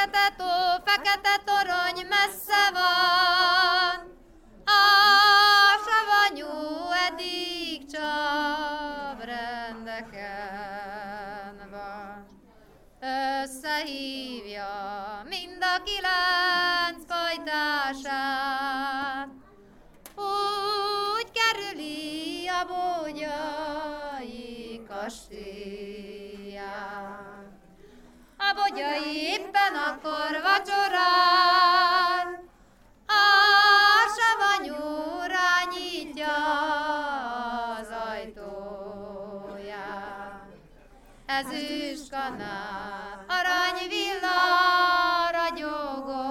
fekete tó, fekete torony messze van, a savanyú eddig csak rendeken van. Összehívja mind a kilenc pajtását, úgy kerüli a bogyai kastélyát. A bogyai éppen akkor vacsorán, a savanyú rányítja az ajtóját. Ezüst kanál, arany villa ragyogó,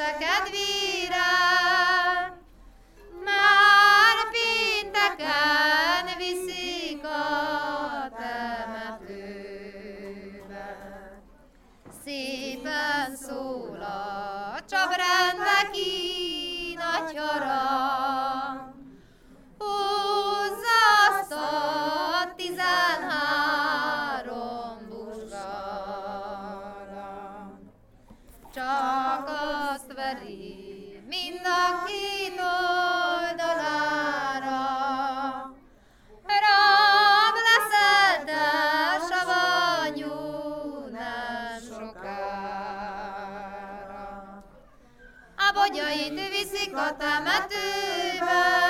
a kedvére, már pénteken viszik a temetőbe. Szépen szól a nagy húzza azt a tizenhárom buzsgára. Csak mind a két oldalára, Rab leszel te, savanyú, nem sokára. A bogyait viszik a temetőbe,